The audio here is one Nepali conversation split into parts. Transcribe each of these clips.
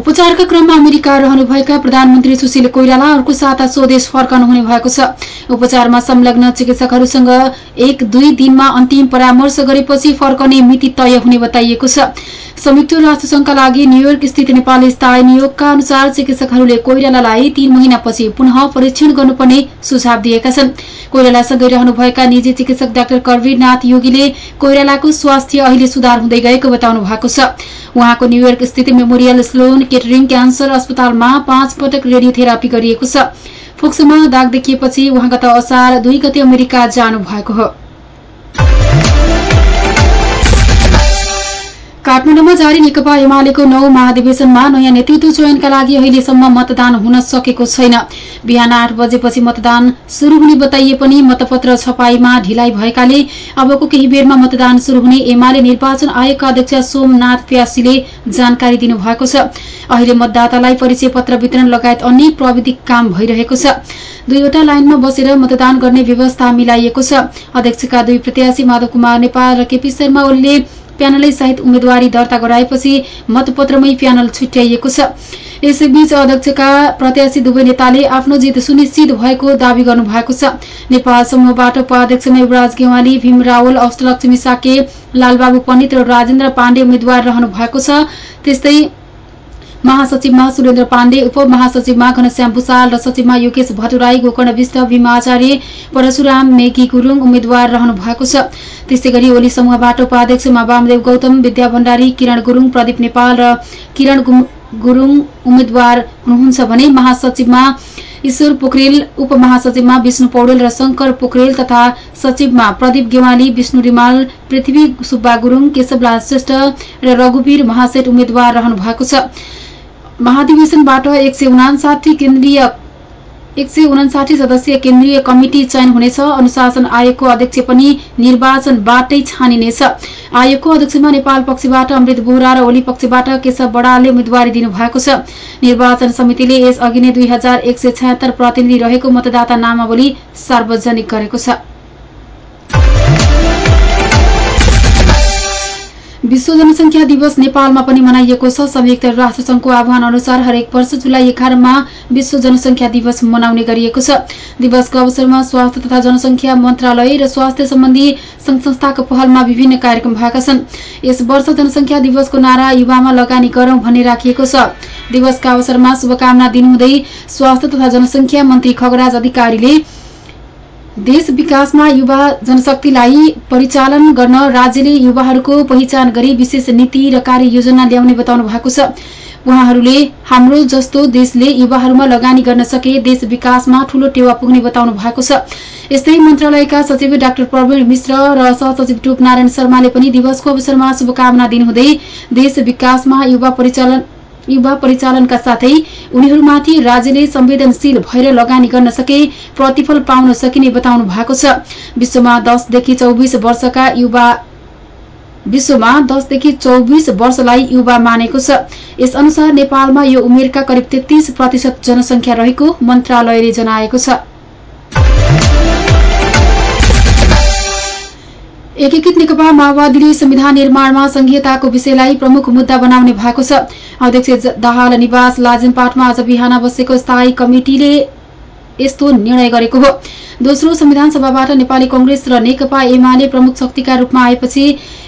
उपचारका क्रममा अमेरिका रहनुभएका प्रधानमन्त्री सुशील कोइराला अर्को साता स्वदेश फर्कनु हुने भएको छ। उपचारमा संलग्न चिकित्सकहरूसँग एक दुई दिनमा अन्तिम परामर्श गरेपछि फर्कने मिति तय हुने बताइएको छ। संयुक्त राष्ट्रसंघका लागि न्यूयोर्क स्थित नेपाली स्थायी नियोगका अनुसार चिकित्सकहरूले कोइरालालाई तीन महिनापछि पुनः परीक्षण गर्नुपर्ने सुझाव दिएका छन्। कोइरालासँगै रहनुभएका निजी चिकित्सक डाक्टर करवीरनाथ योगीले कोइरालाको स्वास्थ्य अहिले सुधार हुँदै गएको बताउनु भएको छ। उहाँको न्यूयोर्क स्थित मेमोरियल स्लोन केटरिङ क्यान्सर अस्पतालमा पाँच पटक रेडियोथेरापी गरिएको छ। फोक्सोमा दाग देखिएपछि उहाँ गत असार दुई गते अमेरिका जानु भएको हो। काठमाडौँमा जारी नेकपा एमालेको नौ महाधिवेशनमा नयाँ नेतृत्व चयनका लागि अहिलेसम्म मतदान हुन सकेको छैन। बिहान आठ बजेपछि मतदान शुरू हुने बताइए पनि मतपत्र छपाईमा ढिलाइ भएकाले अबको केही बेरमा मतदान शुरू हुने एमाले निर्वाचन आयोगका अध्यक्ष सोमनाथ प्यासीले जानकारी दिनुभएको छ। अहिले मतदातालाई परिचय पत्र वितरण लगायत अन्य प्रविधिक काम भइरहेको छ। दुईवटा लाइनमा बसेर मतदान गर्ने व्यवस्था मिलाइएको छ। अध्यक्षका दुई प्रत्याशी माधव कुमार नेपाल र केपी शर्मा ओलीले प्यानलै सहित उम्मेद्वारी दर्ता गराएपछि मतपत्रमै प्यानल छुट्याइएको छ। यसैबीच अध्यक्षका प्रत्याशी दुवै नेताले आफ्नो जित सुनिश्चित भएको दावी गर्नुभएको छ। नेपाल समूहबाट उपाध्यक्षमा युवराज गेवाली भीम रावल अष्टलक्ष्मी साके लालबाबु पण्डित र राजेन्द्र पाण्डे उम्मेद्वार रहनु भएको छ। त्यस्तै महासचिवमा सुरेन्द्र पाण्डे उपमहासचिवमा घनश्याम भूषाल र सचिवमा योगेश भट्टराई गोकर्ण विष्ट भीमाचार्य परशुराम मेघी गुरूङ उम्मेद्वार रहनु भएको छ। त्यस्तै गरी ओली समूहबाट उपाध्यक्षमा वामदेव गौतम विद्या भण्डारी किरण गुरूङ प्रदीप नेपाल र किरण गुरूङ उम्मेद्वार हुनुहुन्छ भने महासचिवमा ईश्वर पोखरेल उपमहासचिवमा विष्णु पौडेल र शंकर पोखरेल तथा सचिवमा प्रदीप गेवाली विष्णु रिमाल पृथ्वी सुब्बा गुरूङ केशवलाल श्रेष्ठ र रघुवीर महासेठ उम्मेद्वार रहनु भएको छ। महाधिवेशनबाट एक सय उनासाठी केन्द्रीय एक सय उनासाठी सदस्यीय केन्द्रीय कमिटी चयन हुनेछ। अनुशासन आयोगको अध्यक्ष पनि निर्वाचनबाटै छानिनेछ। आयोगको अध्यक्षमा नेपाल पक्षबाट अमृत बोहरा र ओली पक्षबाट केशव बडालले उम्मेद्वारी दिनुभएको छ। निर्वाचन समितिले यस अघि नै दुई प्रतिनिधि रहेको मतदाता नामावली सार्वजनिक गरेको छ। विश्व जनसंख्या दिवस नेपालमा पनि मनाइएको छ। संयुक्त राष्ट्रसंघको आह्वान अनुसार हरेक वर्ष जुलाई एघारमा विश्व जनसंख्या दिवस मनाउने गरिएको छ। दिवसको अवसरमा स्वास्थ्य तथा जनसंख्या मन्त्रालय र स्वास्थ्य सम्बन्धी संघ संस्थाको पहलमा विभिन्न कार्यक्रम भएका छन्। यस वर्ष जनसंख्या दिवसको नारा युवामा लगानी गरौं भन्ने राखिएको छ। दिवसका अवसरमा शुभकामना दिनुहुँदै स्वास्थ्य तथा जनसंख्या मन्त्री खगराज अधिकारीले देश विकासमा युवा जनशक्तिलाई परिचालन गर्न राज्यले युवाहरूको पहिचान गरी विशेष नीति र कार्ययोजना ल्याउने बताउनु भएको छ। उहाँहरूले हाम्रो जस्तो देशले युवाहरूमा लगानी गर्न सके देश विकासमा ठूलो टेवा पुग्ने बताउनु भएको छ। यस्तै मन्त्रालयका सचिव डाक्टर प्रवीण मिश्र र सहसचिव टोप नारायण शर्माले पनि दिवसको अवसरमा शुभकामना दिनुहुँदै देश विकासमा युवा परिचालन युवा परिचालनका साथै उनीहरूमाथि राज्यले संवेदनशील भएर लगानी गर्न सके प्रतिफल पाउन सकिने बताउनु भएको छ। विश्वमा दसदेखि चौबिस वर्षका युवा विश्वमा दसदेखि चौबिस वर्षलाई युवा मानेको छ। यस अनुसार नेपालमा यो उमेरका करिब तेत्तीस प्रतिशत जनसंख्या रहेको मन्त्रालयले जनाएको छ। एकीकृत नेकपा माओवादीले संविधान निर्माणमा संघीयताको विषयलाई प्रमुख मुद्दा बनाउने भएको छ। अध्यक्ष दाहाल निवास लाजनपाटमा आज बिहान बसेको स्थायी कमिटिले यस्तो निर्णय गरेको हो। दोस्रो संविधान सभाबाट नेपाली कंग्रेस र नेकपा एमाले प्रमुख शक्तिका रूपमा आएपछि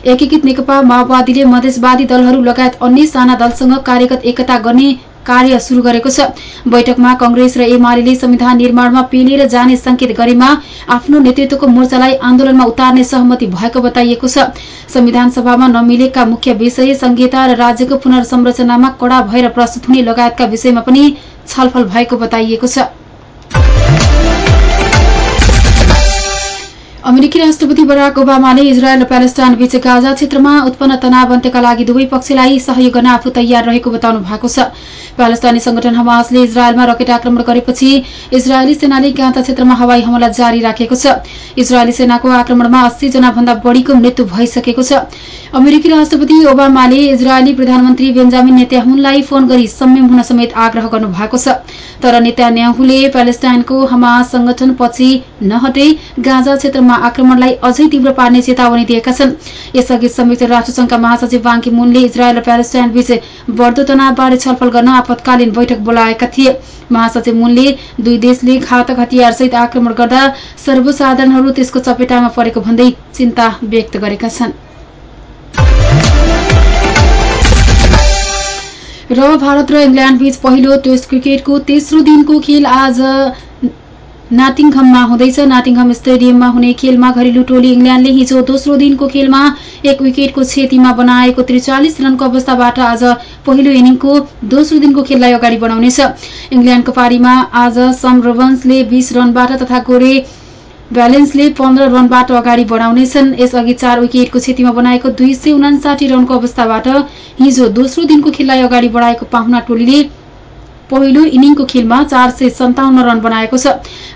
एकीकृत नेकपा माओवादीले मधेसवादी दलहरू लगायत अन्य साना दलसँग कार्यगत एकता गर्ने कार्य शुरू गरेको छ। बैठकमा कंग्रेस र एमाले संविधान निर्माणमा पेलेर जाने संकेत गरेमा आफ्नो नेतृत्वको मोर्चालाई आन्दोलनमा उतार्ने सहमति भएको बताइएको छ। संविधान सभामा नमिलेका मुख्य विषय संहिता र राज्यको पुनर्संरचनामा कड़ा भएर प्रस्तुत हुने लगायतका विषयमा पनि छलफल भएको बताइएको छ। अमेरिकी राष्ट्रपति बराक ओबामाले इजरायल र प्यालेस्टाइन बीच गाजा क्षेत्रमा उत्पन्न तनाव अन्त्यका लागि दुवै पक्षलाई सहयोग गर्न आफू तयार रहेको बताउनु भएको छ। प्यालेस्टाइनी संगठन हमासले इजरायलमा रकेट आक्रमण गरेपछि इजरायली सेनाले गाजा क्षेत्रमा हवाई हमला जारी राखेको छ। इजरायली सेनाको आक्रमणमा अस्सी जना भन्दा बढ़ीको मृत्यु भइसकेको छ। अमेरिकी राष्ट्रपति ओबामाले इजरायली प्रधानमन्त्री बेन्जामिन नेत्याहुनलाई फोन गरी संयम हुन समेत आग्रह गर्नु भएको छ। तर नेतान्याहुले प्यालेस्टाइनको हमास संगठन पछि नहटे गाजा क्षेत्रमा आक्रमणलाई अझै तीव्र पार्ने चेतावनी दिएका छन्। यसअघि संयुक्त राष्ट्रसंघका महासचिव बाङ्की मुनले इजरायल र प्यालेस्टाइन बीच बढ्दो तनावबारे छलफल गर्न आपतकालीन बैठक बोलाएका थिए। महासचिव मुनले दुई देशले घातक हतियारसहित आक्रमण गर्दा सर्वसाधारणहरू त्यसको चपेटामा परेको भन्दै चिन्ता व्यक्त गरेका छन्। र भारत र इङ्ल्याण्ड बीच पहिलो टेस्ट क्रिकेटको तेस्रो दिनको खेल आज नाटिङहममा हुँदैछ। नाटिङहम स्टेडियममा हुने खेलमा घरेलु टोली इङ्ल्याण्डले हिजो दोस्रो दिनको खेलमा एक विकेटको क्षतिमा बनाएको त्रिचालिस रनको अवस्थाबाट आज पहिलो इनिङको दोस्रो दिनको खेललाई अगाडि बढाउनेछ। इङ्ल्याण्डको पारीमा आज सम रोबन्सले बीस रनबाट तथा गोरे ब्यालेन्सले पन्ध्र रनबाट अगाडि बढाउनेछन्। यसअघि चार विकेटको क्षतिमा बनाएको दुई रनको अवस्थाबाट हिजो दोस्रो दिनको खेललाई अगाडि बढाएको पाहुना टोलीले पहिलो इनिङको खेलमा चार सय सन्ताउन्न रन बनाएको छ।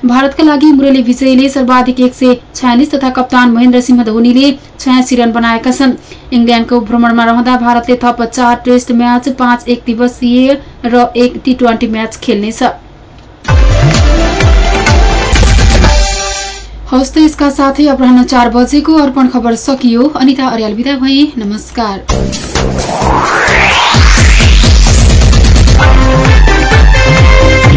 भारतका लागि मुरली विजयले सर्वाधिक एक सय छयालिस तथा कप्तान महेन्द्र सिंह धोनीले छयासी रन बनाएका छन्। इङ्ल्याण्डको भ्रमणमा रहँदा भारतले थप चार टेस्ट म्याच पाँच एक दिवसीय र एक टी ट्वेन्टी म्याच खेल्नेछ। हस्त यसका साथै अपराह चार बजेको अर्पण खबर सकियो। अनिता अर्याल विदा भए नमस्कार।